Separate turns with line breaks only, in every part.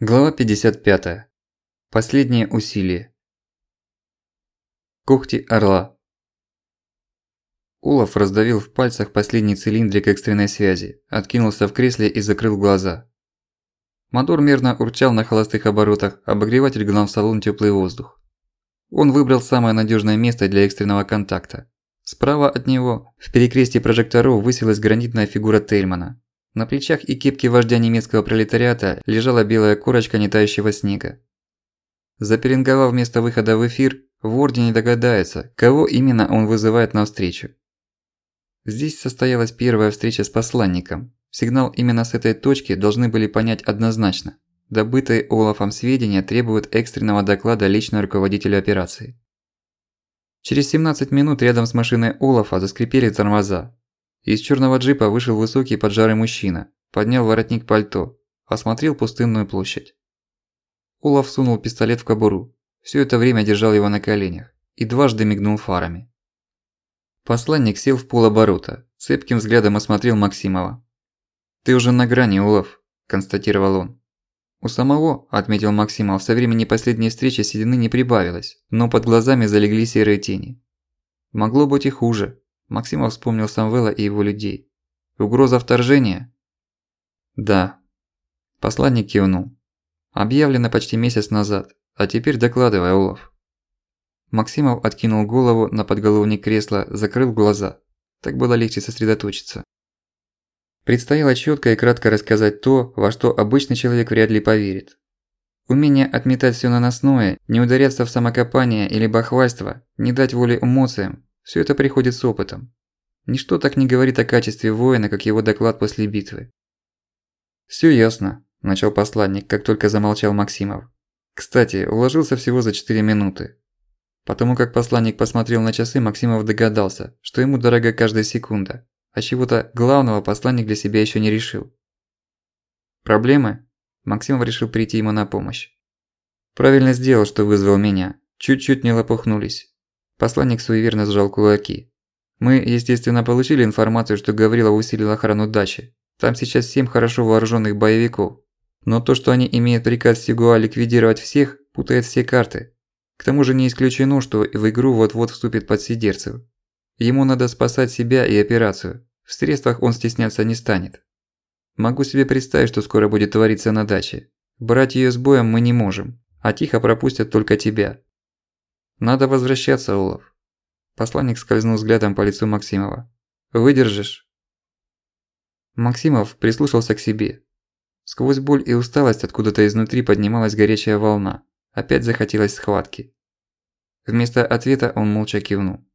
Глава 55. Последнее усилие. Когти орла. Улов раздавил в пальцах последний цилиндрик экстренной связи, откинулся в кресле и закрыл глаза. Мотор мерно урчал на холостых оборотах, обогреватель гнал в салон тёплый воздух. Он выбрал самое надёжное место для экстренного контакта. Справа от него, в перекрестии прожекторов, высилась гранитная фигура Тельмана, на плечах и кепке вождя немецкого пролетариата лежала белая корочка нетающего снега. Запеленговав вместо выхода в эфир, Ворди не догадается, кого именно он вызывает на встречу. Здесь состоялась первая встреча с посланником. Сигнал именно с этой точки должны были понять однозначно. Добытые Олафом сведения требуют экстренного доклада лично руководителю операции. Через 17 минут рядом с машиной Олафа заскрипели тормоза, из черного джипа вышел высокий поджарый мужчина, поднял воротник пальто, осмотрел пустынную площадь. Олаф сунул пистолет в кобуру, все это время держал его на коленях и дважды мигнул фарами. Посланник сел в полоборота, цепким взглядом осмотрел Максимова. «Ты уже на грани, Олаф», – констатировал он. У самого, отметил Максимов, со времени последней встречи седины не прибавилось, но под глазами залегли серые тени. Могло быть и хуже. Максимов вспомнил Самвела и его людей. «Угроза вторжения?» «Да». Посланник кивнул. «Объявлено почти месяц назад. А теперь докладывай, Олаф». Максимов откинул голову на подголовник кресла, закрыл глаза. Так было легче сосредоточиться. Предстояло чётко и кратко рассказать то, во что обычный человек вряд ли поверит. Умение отметать всё наносное, не ударяться в самокопание или бахвальство, не дать воли эмоциям все это приходит с опытом. Ничто так не говорит о качестве воина, как его доклад после битвы. Все ясно», – начал посланник, как только замолчал Максимов. «Кстати, уложился всего за 4 минуты». Потому как посланник посмотрел на часы, Максимов догадался, что ему дорога каждая секунда, а чего-то главного посланник для себя еще не решил. «Проблемы?» Максимов решил прийти ему на помощь. «Правильно сделал, что вызвал меня. Чуть-чуть не лопухнулись. Посланник суеверно сжал кулаки. Мы, естественно, получили информацию, что Гаврилов усилил охрану дачи. Там сейчас семь хорошо вооруженных боевиков. Но то, что они имеют приказ Сигуа ликвидировать всех, путает все карты. К тому же не исключено, что в игру вот-вот вступит подсидерцев. Ему надо спасать себя и операцию. В средствах он стесняться не станет. Могу себе представить, что скоро будет твориться на даче. Брать её с боем мы не можем, а тихо пропустят только тебя. «Надо возвращаться, Олаф». Посланник скользнул взглядом по лицу Максимова. «Выдержишь?» Максимов прислушался к себе. Сквозь боль и усталость откуда-то изнутри поднималась горячая волна. Опять захотелось схватки. Вместо ответа он молча кивнул.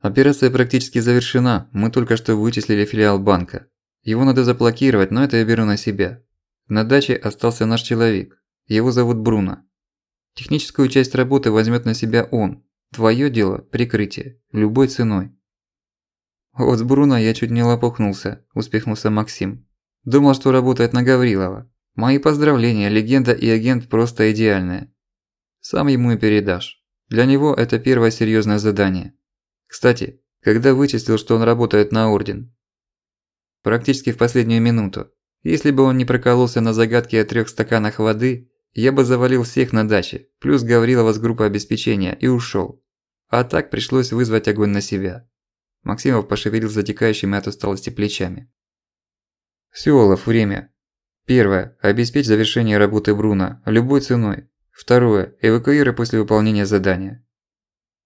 Операция практически завершена, мы только что вычислили филиал банка. Его надо заблокировать, но это я беру на себя. На даче остался наш человек. Его зовут Бруно. Техническую часть работы возьмет на себя он. Твое дело – прикрытие. Любой ценой. Вот с Бруно я чуть не лопухнулся, успехнулся Максим. Думал, что работает на Гаврилова. Мои поздравления, легенда и агент просто идеальная. Сам ему и передашь. Для него это первое серьёзное задание. Кстати, когда вычислил, что он работает на Орден? Практически в последнюю минуту. Если бы он не прокололся на загадке о трёх стаканах воды, я бы завалил всех на даче, плюс Гаврилова с группой обеспечения и ушёл. А так пришлось вызвать огонь на себя. Максимов пошевелил затекающими от усталости плечами. Всё, Олаф, время. Первое. Обеспечь завершение работы Бруно, любой ценой. Второе. Эвакуируй после выполнения задания.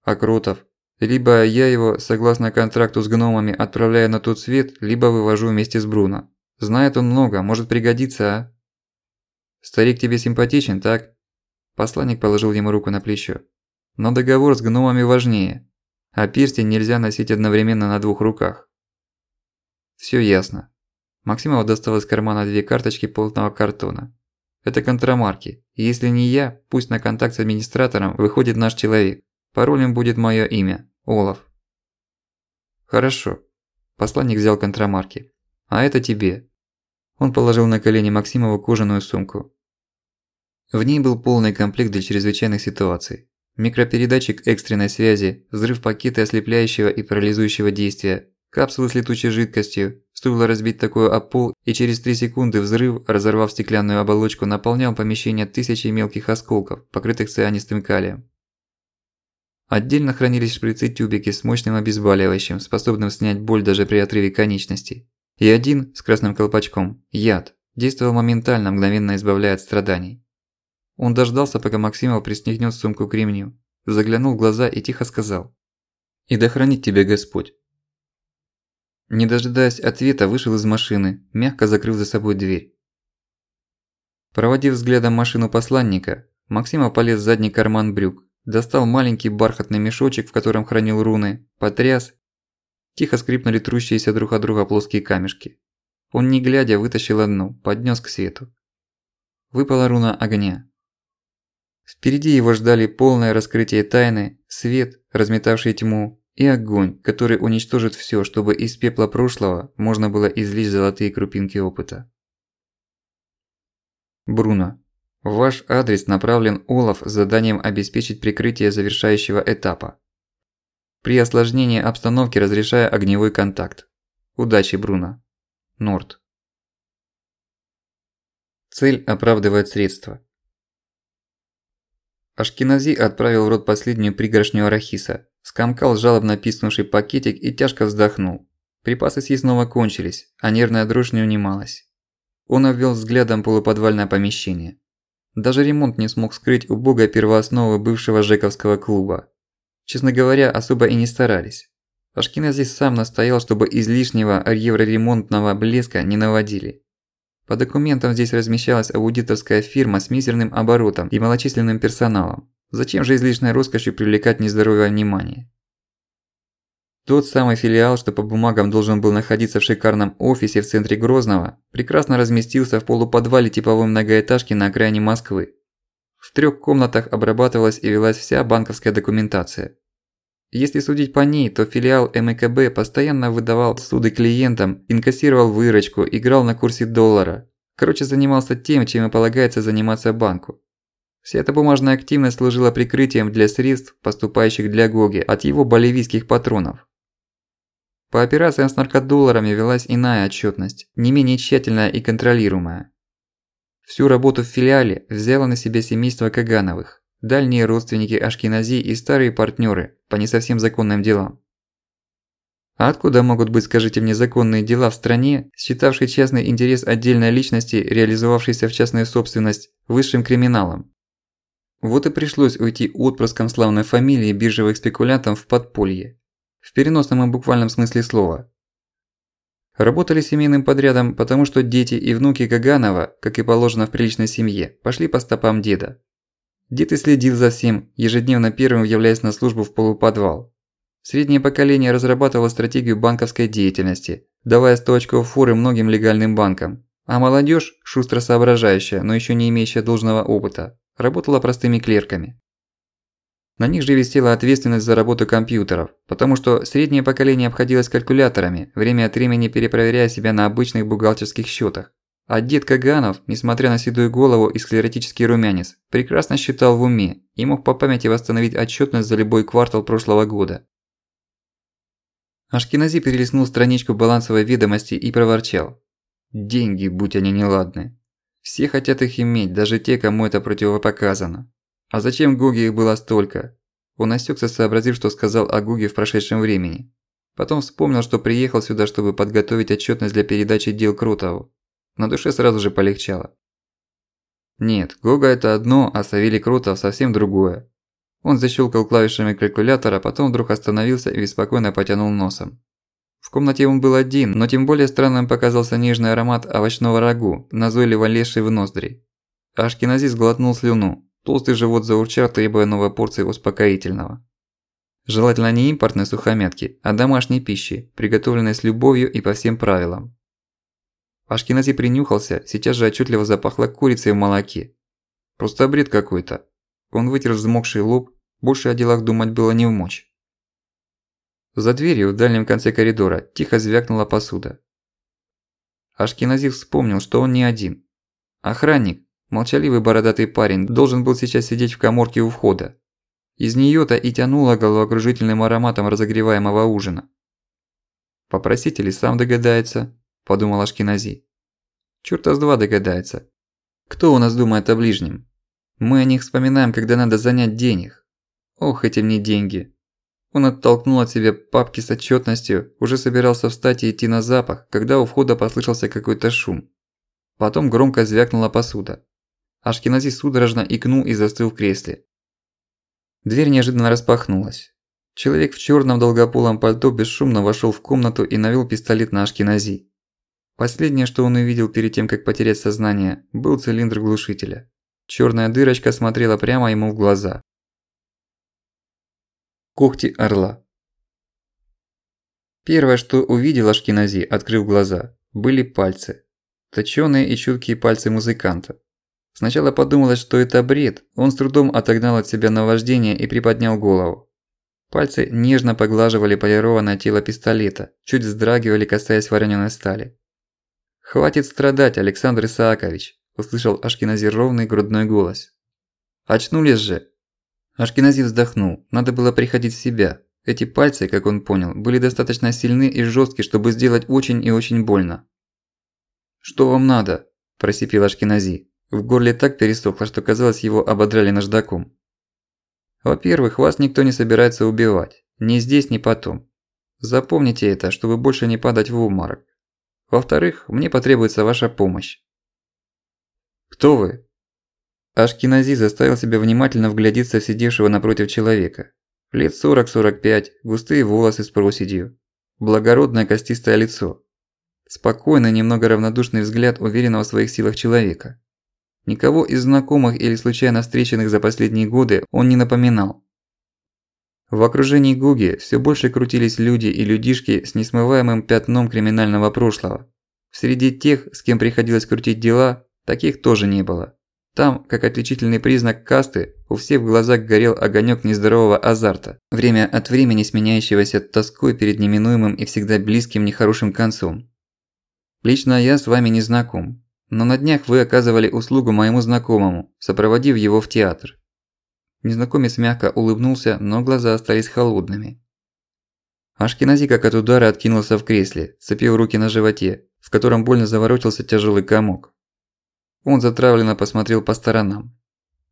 А Кротов? Либо я его, согласно контракту с гномами, отправляю на тот свет, либо вывожу вместе с Бруно. Знает он много, может пригодиться, а? Старик тебе симпатичен, так? Посланник положил ему руку на плечо. Но договор с гномами важнее. А перстень нельзя носить одновременно на двух руках. Всё ясно. Максимов достал из кармана две карточки плотного картона. Это контрамарки. Если не я, пусть на контакт с администратором выходит наш человек. Паролем будет моё имя – Олаф. Хорошо. Посланник взял контрамарки. А это тебе. Он положил на колени Максимову кожаную сумку. В ней был полный комплект для чрезвычайных ситуаций. Микропередатчик экстренной связи, взрыв пакета ослепляющего и парализующего действия, капсулы с летучей жидкостью, Стоило разбить такое о пол, и через 3 секунды взрыв, разорвав стеклянную оболочку, наполнял помещение тысячей мелких осколков, покрытых цианистым калием. Отдельно хранились шприцы-тюбики с мощным обезболивающим, способным снять боль даже при отрыве конечностей. И один, с красным колпачком, яд, действовал моментально, мгновенно избавляя от страданий. Он дождался, пока Максимов пристегнёт сумку к ремню, заглянул в глаза и тихо сказал «И да хранит тебя Господь». Не дожидаясь ответа, вышел из машины, мягко закрыв за собой дверь. Проводив взглядом машину посланника, Максимов полез в задний карман брюк, достал маленький бархатный мешочек, в котором хранил руны, потряс. Тихо скрипнули трущиеся друг от друга плоские камешки. Он не глядя вытащил одну, поднёс к свету. Выпала руна огня. Впереди его ждали полное раскрытие тайны, свет, разметавший тьму, и огонь, который уничтожит всё, чтобы из пепла прошлого можно было извлечь золотые крупинки опыта. Бруно. Ваш адрес направлен Олаф с заданием обеспечить прикрытие завершающего этапа. При осложнении обстановки разрешая огневой контакт. Удачи, Бруно. Норд. Цель оправдывает средства. Ашкенази отправил в рот последнюю пригоршню арахиса, скомкал жалобно писнувший пакетик и тяжко вздохнул. Припасы съестного кончились, а нервная дрожь не унималась. Он обвел взглядом полуподвальное помещение. Даже ремонт не смог скрыть убогой первоосновы бывшего жековского клуба. Честно говоря, особо и не старались. Ашкенази сам настоял, чтобы излишнего евроремонтного блеска не наводили. По документам здесь размещалась аудиторская фирма с мизерным оборотом и малочисленным персоналом. Зачем же излишней роскошью привлекать нездоровое внимание? Тот самый филиал, что по бумагам должен был находиться в шикарном офисе в центре Грозного, прекрасно разместился в полуподвале типовой многоэтажки на окраине Москвы. В трёх комнатах обрабатывалась и велась вся банковская документация. Если судить по ней, то филиал МКБ постоянно выдавал суды клиентам, инкассировал выручку, играл на курсе доллара. Короче, занимался тем, чем и полагается заниматься банку. Вся эта бумажная активность служила прикрытием для средств, поступающих для Гоги от его боливийских патронов. По операциям с наркодолларами велась иная отчетность, не менее тщательная и контролируемая. Всю работу в филиале взяло на себя семейство Кагановых дальние родственники Ашкенази и старые партнеры по не совсем законным делам. А откуда могут быть, скажите мне, законные дела в стране, считавшей частный интерес отдельной личности, реализовавшейся в частную собственность, высшим криминалом? Вот и пришлось уйти отпрыском славной фамилии биржевых спекулянтов в подполье. В переносном и буквальном смысле слова. Работали семейным подрядом, потому что дети и внуки Каганова, как и положено в приличной семье, пошли по стопам деда. Дед и следил за всем, ежедневно первым являясь на службу в полуподвал. Среднее поколение разрабатывало стратегию банковской деятельности, давая 100 очков форы многим легальным банкам. А молодежь, шустро соображающая, но еще не имеющая должного опыта, работала простыми клерками. На них же висела ответственность за работу компьютеров, потому что среднее поколение обходилось калькуляторами, время от времени перепроверяя себя на обычных бухгалтерских счетах. А дед Каганов, несмотря на седую голову и склеротический румянец, прекрасно считал в уме и мог по памяти восстановить отчетность за любой квартал прошлого года. Ашкенази перелистнул страничку балансовой ведомости и проворчал. Деньги, будь они неладны. Все хотят их иметь, даже те, кому это противопоказано. А зачем Гуге их было столько? Он осёкся, сообразив, что сказал о Гуге в прошедшем времени. Потом вспомнил, что приехал сюда, чтобы подготовить отчетность для передачи дел Крутову. На душе сразу же полегчало. Нет, Гога это одно, а Савелий Крутов совсем другое. Он защелкал клавишами калькулятора, потом вдруг остановился и беспокойно потянул носом. В комнате он был один, но тем более странным показался нежный аромат овощного рагу, назойливо лезший в ноздри. Ашкеназис глотнул слюну. Толстый живот заурчал, требуя новой порции успокоительного. Желательно не импортной сухомятки, а домашней пищи, приготовленной с любовью и по всем правилам. Ашкенази принюхался, сейчас же отчетливо запахло курицей в молоке. Просто бред какой-то. Он вытер взмокший лоб, больше о делах думать было не в мочь. За дверью в дальнем конце коридора тихо звякнула посуда. Ашкенази вспомнил, что он не один. Охранник, молчаливый бородатый парень, должен был сейчас сидеть в каморке у входа. Из неё-то и тянуло головокружительным ароматом разогреваемого ужина. Попроситель и сам догадается, – подумал Ашкинази. Чёрта с два догадается. Кто у нас думает о ближнем? Мы о них вспоминаем, когда надо занять денег. Ох, эти мне деньги. Он оттолкнул от себя папки с отчетностью, уже собирался встать и идти на запах, когда у входа послышался какой-то шум. Потом громко звякнула посуда. Ашкенази судорожно икнул и застыл в кресле. Дверь неожиданно распахнулась. Человек в черном долгополом пальто бесшумно вошел в комнату и навел пистолет на Ашкенази. Последнее, что он увидел перед тем, как потерять сознание, был цилиндр глушителя. Черная дырочка смотрела прямо ему в глаза. Когти орла. Первое, что увидел Ашкенази, открыв глаза, были пальцы. Точёные и чуткие пальцы музыканта. Сначала подумалось, что это бред, он с трудом отогнал от себя наваждение и приподнял голову. Пальцы нежно поглаживали полированное тело пистолета, чуть вздрагивали, касаясь вороненой стали. «Хватит страдать, Александр Исаакович!» – услышал Ашкенази ровный грудной голос. «Очнулись же!» Ашкенази вздохнул, надо было приходить в себя. Эти пальцы, как он понял, были достаточно сильны и жесткие, чтобы сделать очень и очень больно. «Что вам надо?» – просипел Ашкенази. В горле так пересохло, что казалось, его ободрали наждаком. «Во-первых, вас никто не собирается убивать. Ни здесь, ни потом. Запомните это, чтобы больше не падать в обморок. Во-вторых, мне потребуется ваша помощь». «Кто вы?» Ашкинази заставил себя внимательно вглядеться в сидевшего напротив человека. Лет 40-45, густые волосы с проседью. Благородное костистое лицо. Спокойный, немного равнодушный взгляд уверенного в своих силах человека. Никого из знакомых или случайно встреченных за последние годы он не напоминал. В окружении Гуги все больше крутились люди и людишки с несмываемым пятном криминального прошлого. Среди тех, с кем приходилось крутить дела, таких тоже не было. Там, как отличительный признак касты, у всех в глазах горел огонёк нездорового азарта, время от времени сменяющегося тоской перед неминуемым и всегда близким нехорошим концом. Лично я с вами не знаком, но на днях вы оказывали услугу моему знакомому, сопроводив его в театр. Незнакомец мягко улыбнулся, но глаза остались холодными. Ашкенази как от удара откинулся в кресле, цепив руки на животе, в котором больно заворочился тяжелый комок. Он затравленно посмотрел по сторонам.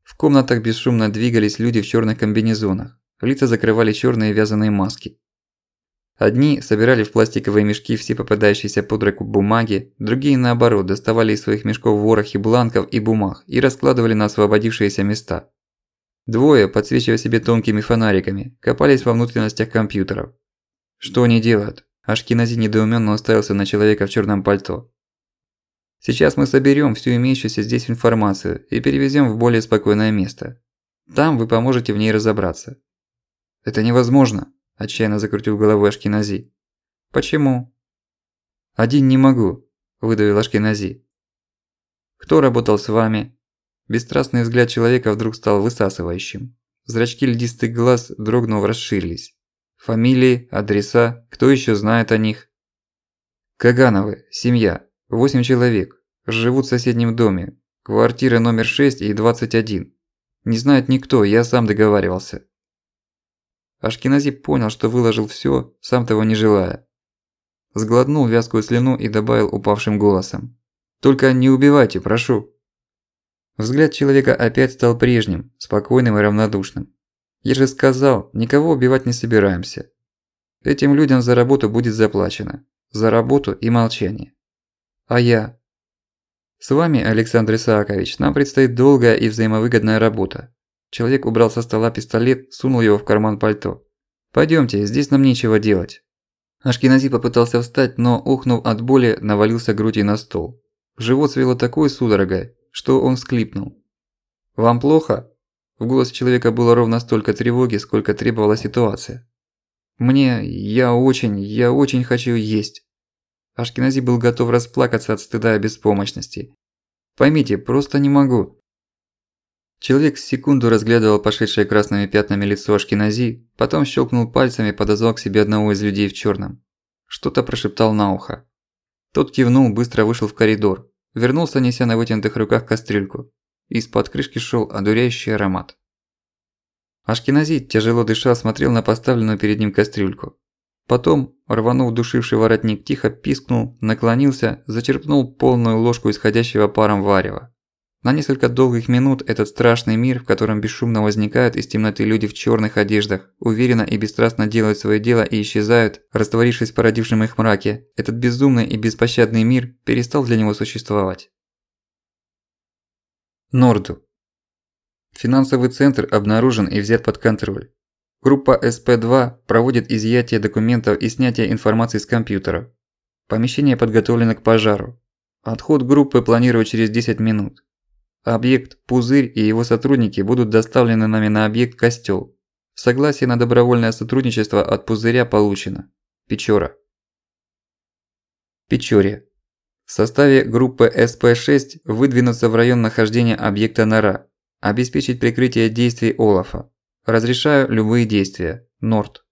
В комнатах бесшумно двигались люди в черных комбинезонах. Лица закрывали черные вязаные маски. Одни собирали в пластиковые мешки все попадающиеся под руку бумаги, другие наоборот доставали из своих мешков ворохи бланков и бумаг и раскладывали на освободившиеся места. Двое, подсвечивая себе тонкими фонариками, копались во внутренностях компьютеров. Что они делают? Ашкинази недоуменно уставился на человека в черном пальто. Сейчас мы соберем всю имеющуюся здесь информацию и перевезем в более спокойное место. Там вы поможете в ней разобраться. Это невозможно. Отчаянно закрутил головой Ашкенази. «Почему?» «Один не могу», – выдавил Ашкенази. «Кто работал с вами?» Бесстрастный взгляд человека вдруг стал высасывающим. Зрачки льдистых глаз, дрогнув, расширились. Фамилии, адреса, кто еще знает о них? Кагановы, семья, восемь человек, живут в соседнем доме, квартира номер 6 и 21. Не знает никто, я сам договаривался. Ашкенази понял, что выложил всё, сам того не желая. Сглотнул вязкую слюну и добавил упавшим голосом. «Только не убивайте, прошу». Взгляд человека опять стал прежним, спокойным и равнодушным. «Я же сказал, никого убивать не собираемся. Этим людям за работу будет заплачено. За работу и молчание. А я? С вами, Александр Исаакович, нам предстоит долгая и взаимовыгодная работа. Человек убрал со стола пистолет, сунул его в карман пальто. «Пойдёмте, здесь нам нечего делать». Ашкенази попытался встать, но, ухнув от боли, навалился грудью на стол. Живот свело такой судорогой, что он всклипнул. «Вам плохо?» В голосе человека было ровно столько тревоги, сколько требовала ситуация. «Мне... я очень... я очень хочу есть». Ашкенази был готов расплакаться от стыда и беспомощности. «Поймите, просто не могу. Человек секунду разглядывал пошедшее красными пятнами лицо Ашкенази, потом щелкнул пальцами, подозвал к себе одного из людей в черном. Что-то прошептал на ухо. Тот кивнул, быстро вышел в коридор. Вернулся, неся на вытянутых руках кастрюльку. Из-под крышки шел одуряющий аромат. Ашкенази, тяжело дыша, смотрел на поставленную перед ним кастрюльку. Потом, рванув душивший воротник, тихо пискнул, наклонился, зачерпнул полную ложку исходящего паром варева. На несколько долгих минут этот страшный мир, в котором бесшумно возникают из темноты люди в черных одеждах, уверенно и бесстрастно делают свое дело и исчезают, растворившись в породившем их мраке, этот безумный и беспощадный мир перестал для него существовать. Норду. Финансовый центр обнаружен и взят под контроль. Группа СП-2 проводит изъятие документов и снятие информации с компьютеров. Помещение подготовлено к пожару. Отход группы планирую через 10 минут. Объект «Пузырь» и его сотрудники будут доставлены нами на объект «Костёл». Согласие на добровольное сотрудничество от «Пузыря» получено. Печора. Печоре. В составе группы СП-6 выдвинуться в район нахождения объекта Нора. Обеспечить прикрытие действий Олафа. Разрешаю любые действия. Норд.